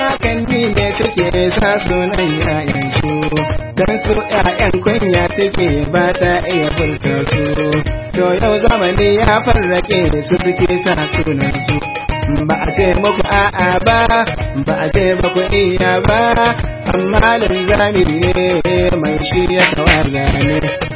suke sa sunan yayansu. Dan su ƴaƴan kunya suke ba ta iya furta su. To yau zamani ya farrake su suke sa sunan su. Ba a ce muku a'a ba ba a ce ba ku iya ba amma linzami ne mai shi ya kawaza ne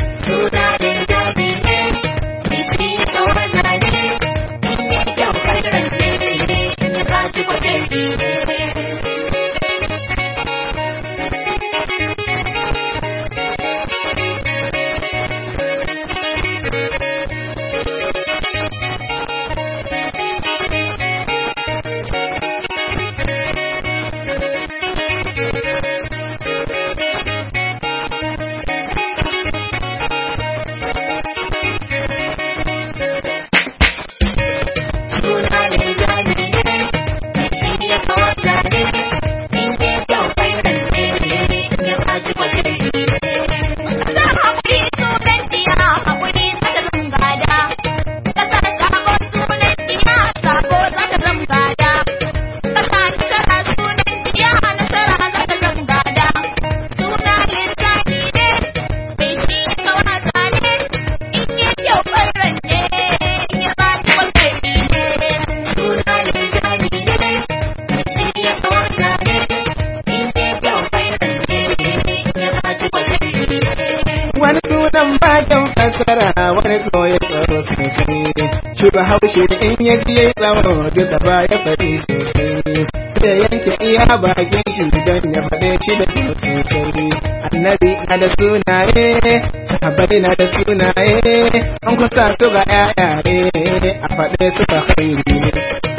bakin fassara wani koyi tsaro sosai. Shi ba haushe in ya ji yayi tsaro duka ba ya faɗi sosai. Da yanke iya bakin shi don ya faɗe shi da sosai. Annabi na da sunaye sahabbai na da sunaye. An kusa su ga yayaye a faɗe su ba khairi.